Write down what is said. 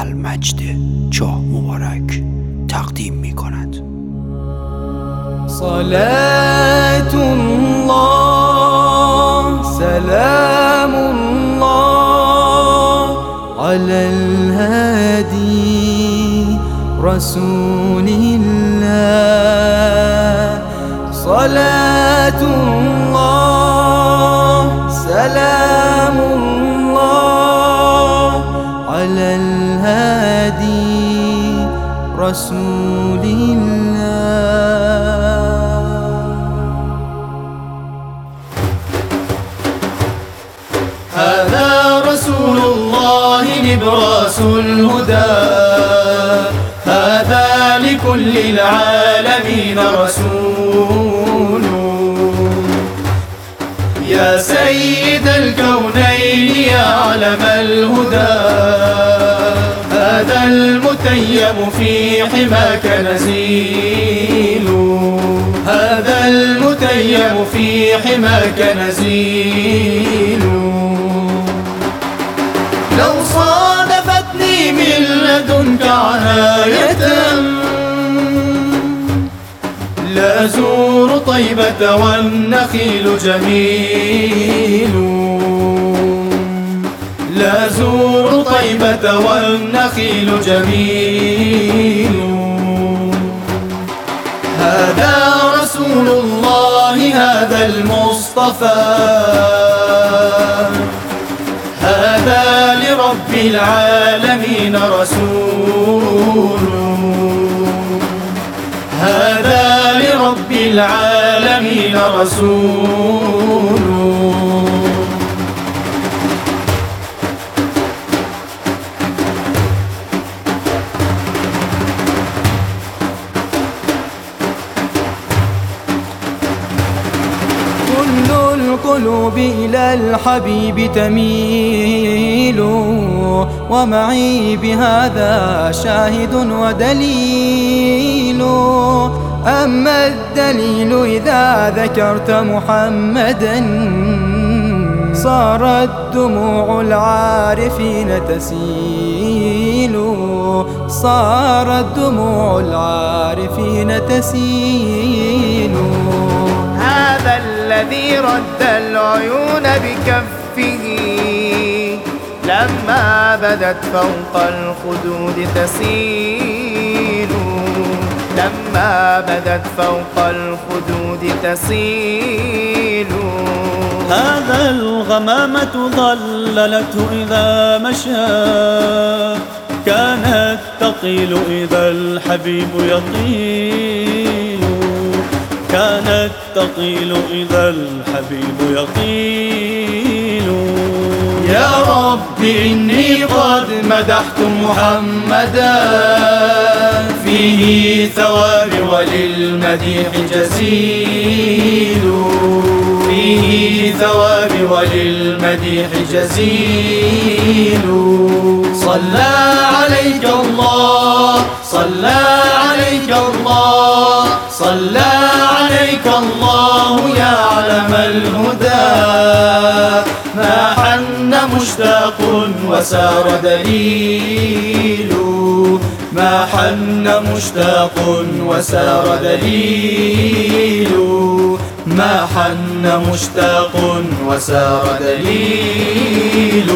المجد چاه مبارک تقدیم می کند. صلاة الله سلام الله على الهادي رسول الله. صلاة رسول الله هذا رسول الله نبراس الهدى هذا لكل العالمين رسول يا سيد الكونين يا علم الهدى هذا المتيم في حماك نزيل هذا المتيم في حماك نزيل لو صادفتني من لدنك عناية لأزور طيبة والنخيل جميل. لأزور طيبة والنخيل جميل. هذا رسول الله هذا المصطفى. هذا لرب العالمين رسول. هذا لرب العالمين رسول. كل القلوب إلى الحبيب تميل. ومعي بهذا شاهد ودليل. أما الدليل إذا ذكرت محمدا صارت دموع العارفين تسيل. صارت دموع العارفين تسيل. الذي رد العيون بكفه. لما بدت فوق الخدود تسيل. لما بدت فوق الخدود تسيل. هذا الغمامة ظللته إذا مشى. كانت تقيل إذا الحبيب يطيل. كانت تقيل إذا الحبيب يطيل. يا رب إني قد مدحت محمدا. فيه ثواب وللمديح جزيل فيه ثواب وللمديح جزيل صلى عليك الله صلى عليك الله صلى عليك الله يا علم الهدى. ما حن مشتاق وسار دليل. ما حن مشتاق وسار دليل. ما حن مشتاق وسار دليل.